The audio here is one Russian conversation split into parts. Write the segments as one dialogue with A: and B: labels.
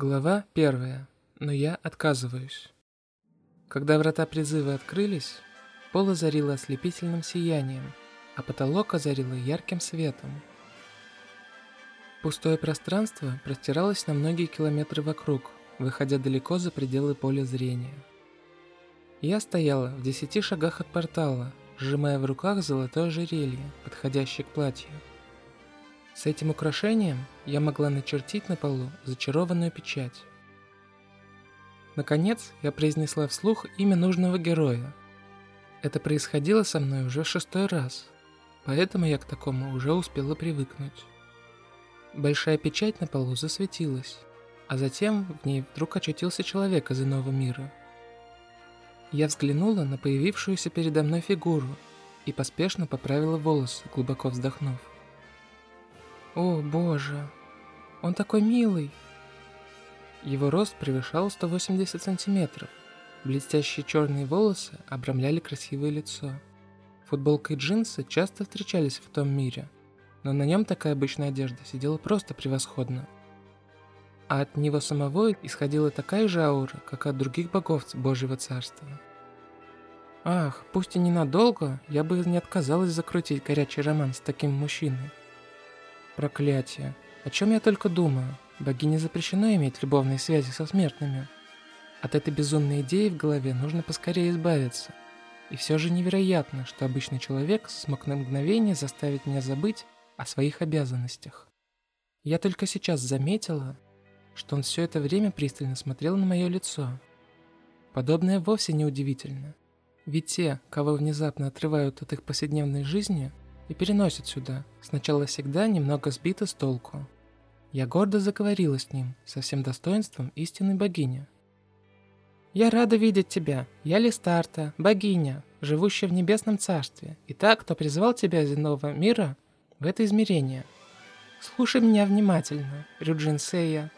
A: Глава первая. Но я отказываюсь. Когда врата призыва открылись, пол озарило ослепительным сиянием, а потолок озарило ярким светом. Пустое пространство простиралось на многие километры вокруг, выходя далеко за пределы поля зрения. Я стояла в десяти шагах от портала, сжимая в руках золотое ожерелье, подходящее к платью. С этим украшением я могла начертить на полу зачарованную печать. Наконец, я произнесла вслух имя нужного героя. Это происходило со мной уже шестой раз, поэтому я к такому уже успела привыкнуть. Большая печать на полу засветилась, а затем в ней вдруг очутился человек из иного мира. Я взглянула на появившуюся передо мной фигуру и поспешно поправила волосы, глубоко вздохнув. О, боже, он такой милый. Его рост превышал 180 сантиметров. Блестящие черные волосы обрамляли красивое лицо. Футболка и джинсы часто встречались в том мире, но на нем такая обычная одежда сидела просто превосходно. А от него самого исходила такая же аура, как от других богов Божьего Царства. Ах, пусть и ненадолго, я бы не отказалась закрутить горячий роман с таким мужчиной. Проклятие. О чем я только думаю? Богине запрещено иметь любовные связи со смертными. От этой безумной идеи в голове нужно поскорее избавиться. И все же невероятно, что обычный человек смог на мгновение заставить меня забыть о своих обязанностях. Я только сейчас заметила, что он все это время пристально смотрел на мое лицо. Подобное вовсе не удивительно. Ведь те, кого внезапно отрывают от их повседневной жизни – и переносит сюда, сначала всегда немного сбито с толку. Я гордо заговорила с ним, со всем достоинством истинной богини. «Я рада видеть тебя. Я Листарта, богиня, живущая в небесном царстве, и та, кто призвал тебя из иного мира в это измерение. Слушай меня внимательно, Рюджин Сея.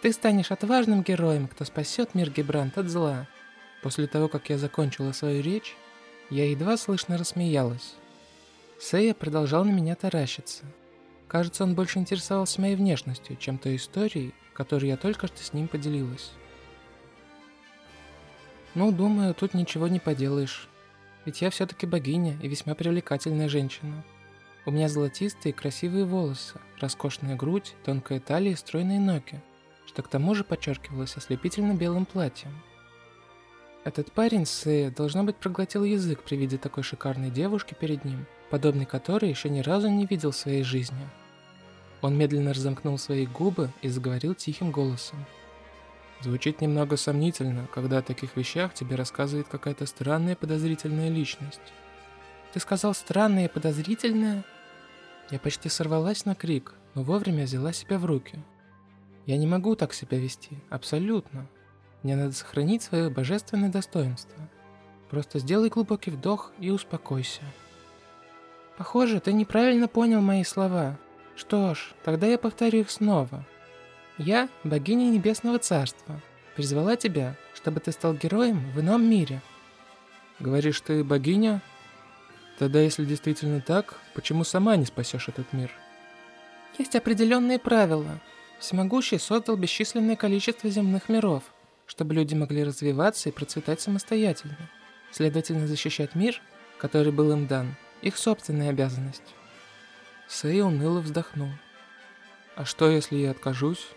A: Ты станешь отважным героем, кто спасет мир Гибрант от зла». После того, как я закончила свою речь, я едва слышно рассмеялась. Сэя продолжал на меня таращиться. Кажется, он больше интересовался моей внешностью, чем той историей, которой я только что с ним поделилась. Ну, думаю, тут ничего не поделаешь. Ведь я все-таки богиня и весьма привлекательная женщина. У меня золотистые красивые волосы, роскошная грудь, тонкая талия и стройные ноги, что к тому же подчеркивалось ослепительно белым платьем. Этот парень Сэя, должно быть, проглотил язык при виде такой шикарной девушки перед ним – подобный которой еще ни разу не видел в своей жизни. Он медленно разомкнул свои губы и заговорил тихим голосом. Звучит немного сомнительно, когда о таких вещах тебе рассказывает какая-то странная подозрительная личность. Ты сказал странная и подозрительная? Я почти сорвалась на крик, но вовремя взяла себя в руки. Я не могу так себя вести, абсолютно. Мне надо сохранить свое божественное достоинство. Просто сделай глубокий вдох и успокойся. Похоже, ты неправильно понял мои слова. Что ж, тогда я повторю их снова. Я, богиня Небесного Царства, призвала тебя, чтобы ты стал героем в ином мире. Говоришь, ты богиня? Тогда, если действительно так, почему сама не спасешь этот мир? Есть определенные правила. Всемогущий создал бесчисленное количество земных миров, чтобы люди могли развиваться и процветать самостоятельно. Следовательно, защищать мир, который был им дан, их собственная обязанность. Сэй уныло вздохнул. «А что, если я откажусь?»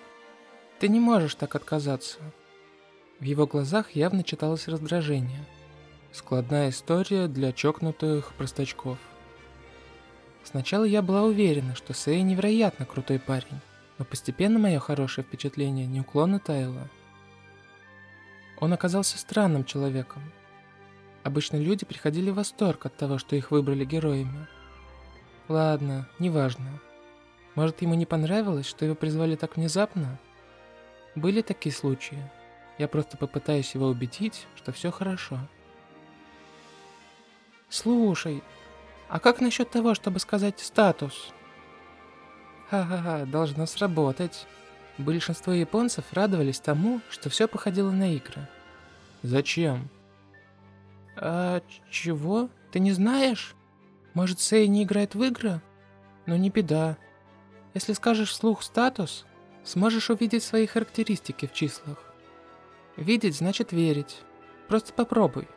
A: «Ты не можешь так отказаться». В его глазах явно читалось раздражение. Складная история для чокнутых простачков. Сначала я была уверена, что Сэй невероятно крутой парень, но постепенно мое хорошее впечатление неуклонно таяло. Он оказался странным человеком, Обычно люди приходили в восторг от того, что их выбрали героями. Ладно, неважно. Может, ему не понравилось, что его призвали так внезапно? Были такие случаи. Я просто попытаюсь его убедить, что все хорошо. Слушай, а как насчет того, чтобы сказать «статус»? Ха-ха-ха, должно сработать. Большинство японцев радовались тому, что все походило на игры. Зачем? «А чего? Ты не знаешь? Может, Сэй не играет в игры? Но не беда. Если скажешь вслух статус, сможешь увидеть свои характеристики в числах. Видеть значит верить. Просто попробуй.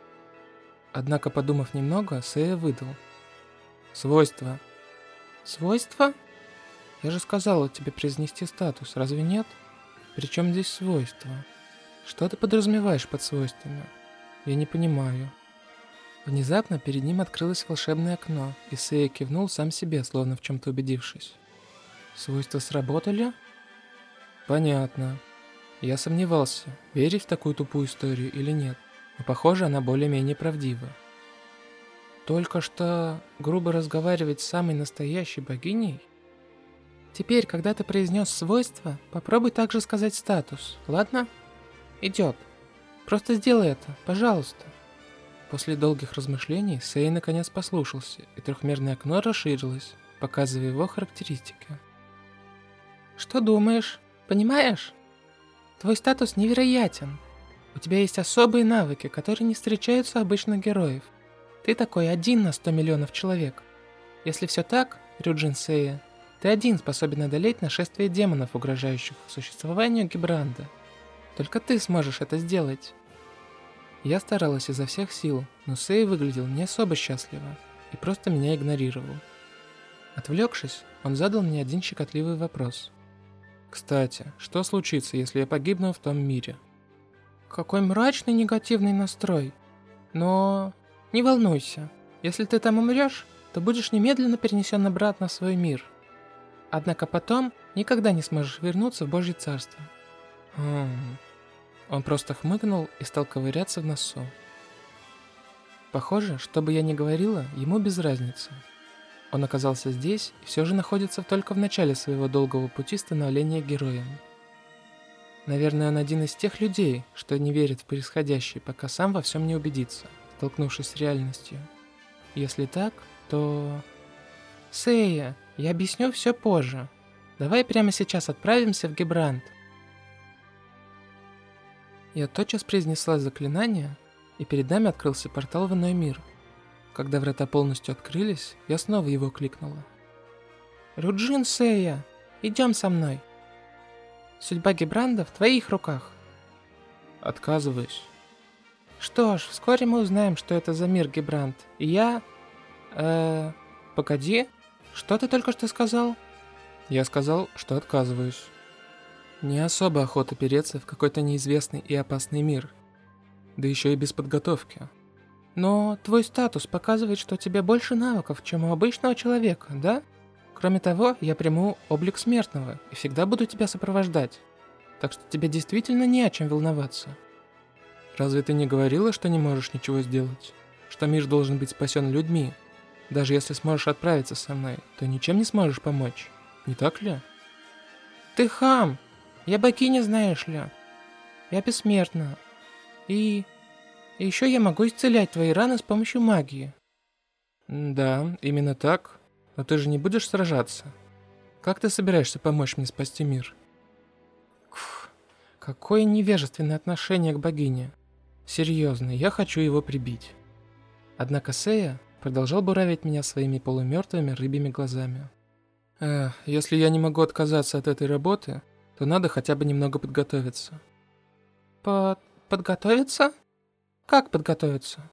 A: Однако, подумав немного, Сэя выдал. Свойства. Свойства? Я же сказала тебе произнести статус, разве нет? Причем здесь свойства? Что ты подразумеваешь под свойствами? Я не понимаю. Внезапно перед ним открылось волшебное окно, и Сея кивнул сам себе, словно в чем-то убедившись. Свойства сработали? Понятно. Я сомневался, верить в такую тупую историю или нет, но похоже, она более-менее правдива. Только что грубо разговаривать с самой настоящей богиней? Теперь, когда ты произнес свойства, попробуй также сказать статус, ладно? Идет. Просто сделай это, пожалуйста. После долгих размышлений Сей наконец послушался, и трехмерное окно расширилось, показывая его характеристики. Что думаешь? Понимаешь? Твой статус невероятен. У тебя есть особые навыки, которые не встречаются у обычных героев. Ты такой один на 100 миллионов человек. Если все так, Рюджин Сея, ты один способен одолеть нашествие демонов, угрожающих существованию Гибранда. Только ты сможешь это сделать. Я старалась изо всех сил, но Сей выглядел не особо счастливо и просто меня игнорировал. Отвлекшись, он задал мне один щекотливый вопрос. «Кстати, что случится, если я погибну в том мире?» Какой мрачный негативный настрой. Но не волнуйся, если ты там умрешь, то будешь немедленно перенесен обратно в свой мир. Однако потом никогда не сможешь вернуться в Божье Царство. Хм... Он просто хмыкнул и стал ковыряться в носу. Похоже, что бы я ни говорила, ему без разницы. Он оказался здесь и все же находится только в начале своего долгого пути становления героем. Наверное, он один из тех людей, что не верит в происходящее, пока сам во всем не убедится, столкнувшись с реальностью. Если так, то... Сэя, я объясню все позже. Давай прямо сейчас отправимся в Гебрант. Я тотчас произнесла заклинание, и перед нами открылся портал в иной мир. Когда врата полностью открылись, я снова его кликнула. «Руджин Сэя, идем со мной. Судьба Гебранда в твоих руках». «Отказываюсь». «Что ж, вскоре мы узнаем, что это за мир Гебранд, и я... э погоди, что ты только что сказал?» Я сказал, что отказываюсь. Не особо охота переться в какой-то неизвестный и опасный мир. Да еще и без подготовки. Но твой статус показывает, что у тебя больше навыков, чем у обычного человека, да? Кроме того, я приму облик смертного и всегда буду тебя сопровождать. Так что тебе действительно не о чем волноваться. Разве ты не говорила, что не можешь ничего сделать? Что мир должен быть спасен людьми? Даже если сможешь отправиться со мной, то ничем не сможешь помочь. Не так ли? Ты хам! Я богиня, знаешь ли. Я бессмертна. И... и еще я могу исцелять твои раны с помощью магии. Да, именно так. Но ты же не будешь сражаться. Как ты собираешься помочь мне спасти мир? Фух, какое невежественное отношение к богине. Серьезно, я хочу его прибить. Однако Сея продолжал буравить меня своими полумертвыми рыбьими глазами. Эх, если я не могу отказаться от этой работы, то надо хотя бы немного подготовиться. Под... подготовиться? Как подготовиться?